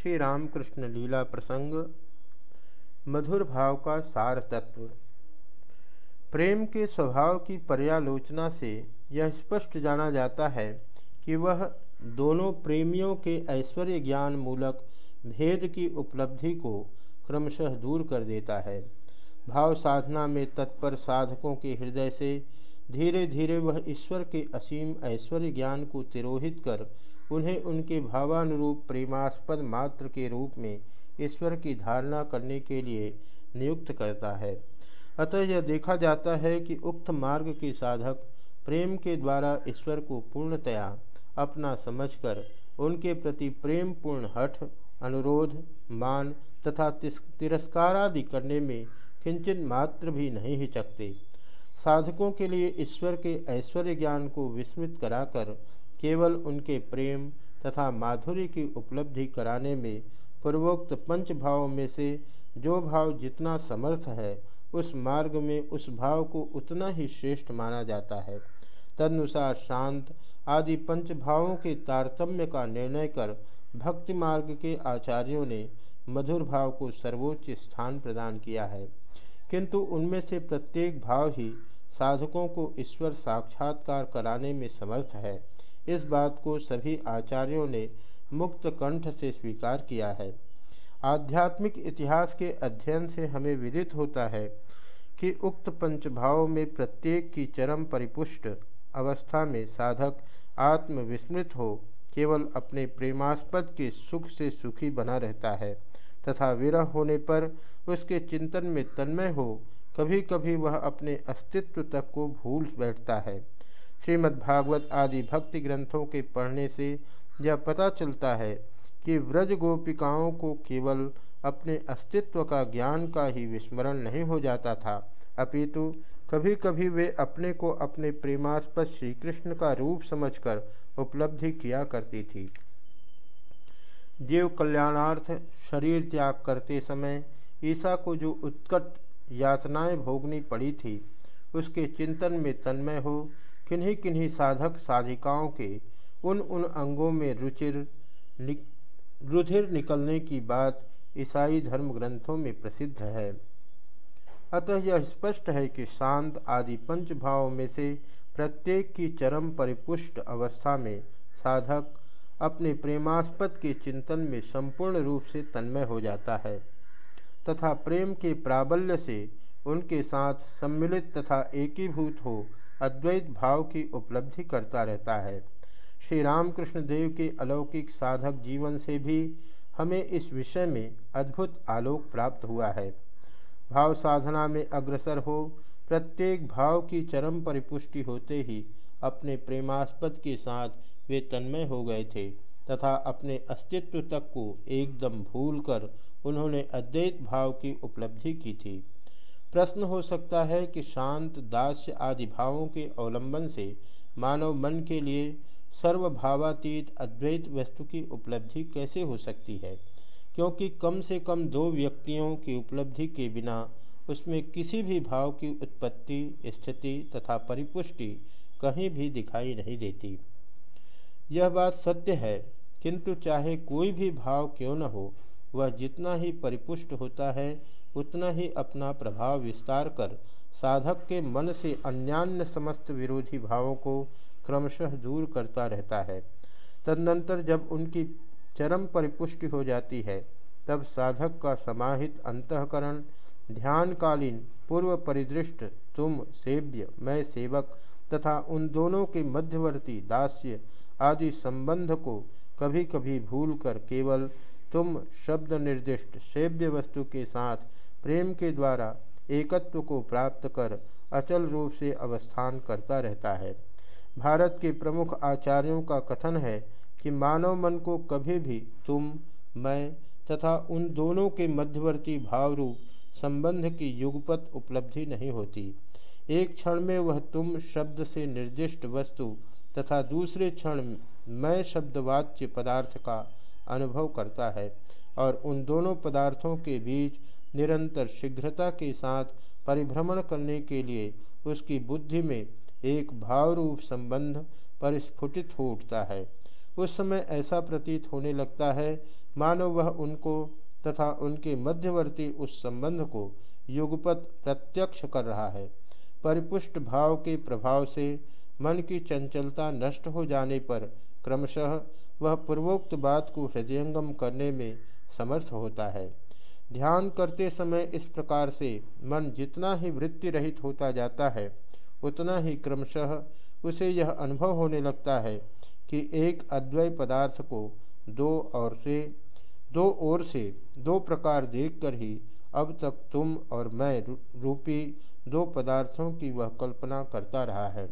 श्री रामकृष्ण लीला प्रसंग, मधुर भाव का सार तत्व। प्रेम के स्वभाव की पर्यालोचना से यह स्पष्ट जाना जाता है कि वह दोनों प्रेमियों के ऐश्वर्य ज्ञान मूलक भेद की उपलब्धि को क्रमशः दूर कर देता है। भाव साधना में तत्पर साधकों के हृदय से धीरे धीरे वह ईश्वर के असीम ऐश्वर्य ज्ञान को तिरोहित कर उन्हें उनके भावानुरूप प्रेमास्पद मात्र के रूप में ईश्वर की धारणा करने के लिए नियुक्त करता है। अतः यह देखा जाता है कि उक्त मार्ग के साधक प्रेम के द्वारा ईश्वर को पूर्णतया अपना समझकर उनके प्रति प्रेम पूर्ण हठ, अनुरोध, मान तथा तिरस्कार आदि करने में किंचित मात्र भी नहीं हिचकते। साधकों के लिए ईश्वर के ऐश्वर्य ज्ञान को विस्मृत कराकर केवल उनके प्रेम तथा माधुर्य की उपलब्धि कराने में पूर्वोक्त पंच भाव में से जो भाव जितना समर्थ है, उस मार्ग में उस भाव को उतना ही श्रेष्ठ माना जाता है। तदनुसार शांत आदि पंच भावों के तारतम्य का निर्णय कर भक्ति मार्ग के आचार्यों ने मधुर भाव को सर्वोच्च स्थान प्रदान किया है। किंतु उनमें से प्रत्येक भाव ही साधकों को ईश्वर साक्षात्कार कराने में समर्थ है। इस बात को सभी आचार्यों ने मुक्त कंठ से स्वीकार किया है। आध्यात्मिक इतिहास के अध्ययन से हमें विदित होता है कि उक्त पंचभाव में प्रत्येक की चरम परिपुष्ट अवस्था में साधक आत्मविस्मृत हो, केवल अपने प्रेमास्पद के सुख से सुखी बना रहता है तथा विरह होने पर उसके चिंतन में तन्मय हो कभी कभी वह अपने अस्तित्व तक को भूल बैठता है। श्रीमद्भागवत आदि भक्ति ग्रंथों के पढ़ने से यह पता चलता है कि व्रज गोपिकाओं को केवल अपने अस्तित्व का ज्ञान का ही विस्मरण नहीं हो जाता था। अपितु कभी कभी वे अपने को अपने प्रेमास्पद श्री कृष्ण का रूप समझकर उपलब्धि किया करती थी। जीव कल्याणार्थ शरीर त्याग करते समय ईसा को जो उत्कट यातनाएँ भोगनी पड़ी थी, उसके चिंतन में तन्मय हो किन्हीं किन्हीं साधक साधिकाओं के उन उन अंगों में रुचिर नि, रुधिर निकलने की बात ईसाई धर्म ग्रंथों में प्रसिद्ध है। अतः यह स्पष्ट है कि शांत आदि पंच भाव में से प्रत्येक की चरम परिपुष्ट अवस्था में साधक अपने प्रेमास्पद के चिंतन में संपूर्ण रूप से तन्मय हो जाता है तथा प्रेम के प्राबल्य से उनके साथ सम्मिलित तथा एकीभूत हो अद्वैत भाव की उपलब्धि करता रहता है। श्री रामकृष्ण देव के अलौकिक साधक जीवन से भी हमें इस विषय में अद्भुत आलोक प्राप्त हुआ है। भाव साधना में अग्रसर हो, प्रत्येक भाव की चरम परिपुष्टि होते ही अपने प्रेमास्पद के साथ वे तन्मय हो गए थे तथा अपने अस्तित्व तक को एकदम भूलकर उन्होंने अद्वैत भाव की उपलब्धि की थी। प्रश्न हो सकता है कि शांत दास्य आदि भावों के अवलंबन से मानव मन के लिए सर्वभावातीत अद्वैत वस्तु की उपलब्धि कैसे हो सकती है? क्योंकि कम से कम दो व्यक्तियों की उपलब्धि के बिना उसमें किसी भी भाव की उत्पत्ति, स्थिति तथा परिपुष्टि कहीं भी दिखाई नहीं देती। यह बात सत्य है, किंतु चाहे कोई भी भाव क्यों न हो, वह जितना ही परिपुष्ट होता है उतना ही अपना प्रभाव विस्तार कर साधक के मन से अन्यान्य समस्त विरोधी भावों को क्रमशः दूर करता रहता है। तदनंतर जब उनकी चरम परिपुष्टि हो जाती है, तब साधक का समाहित अंतकरण, ध्यानकालीन पूर्व परिदृष्ट, तुम, सेव्य, मैं, सेवक तथा उन दोनों के मध्यवर्ती, दास्य आदि संबंध को कभी कभी भूल कर केवल तुम शब्द निर्दिष्ट, सेव्य वस्तु के साथ प्रेम के द्वारा एकत्व को प्राप्त कर अचल रूप से अवस्थान करता रहता है। भारत के प्रमुख आचार्यों का कथन है कि मानव मन को कभी भी तुम, मैं तथा उन दोनों के मध्यवर्ती भाव रूप संबंध की युगपत उपलब्धि नहीं होती। एक क्षण में वह तुम शब्द से निर्दिष्ट वस्तु तथा दूसरे क्षण मैं शब्दवाच्य पदार्थ का अनुभव करता है और उन दोनों पदार्थों के बीच निरंतर शीघ्रता के साथ परिभ्रमण करने के लिए उसकी बुद्धि में एक भाव रूप संबंध परिस्फुटित हो उठता है। उस समय ऐसा प्रतीत होने लगता है, मानो वह उनको तथा उनके मध्यवर्ती उस संबंध को युगपत प्रत्यक्ष कर रहा है। परिपुष्ट भाव के प्रभाव से मन की चंचलता नष्ट हो जाने पर क्रमशः वह पूर्वोक्त बात को हृदयंगम करने में समर्थ होता है। ध्यान करते समय इस प्रकार से मन जितना ही वृत्ति रहित होता जाता है, उतना ही क्रमशः उसे यह अनुभव होने लगता है कि एक अद्वैय पदार्थ को दो और से, दो ओर से दो प्रकार देखकर ही अब तक तुम और मैं रूपी दो पदार्थों की वह कल्पना करता रहा है।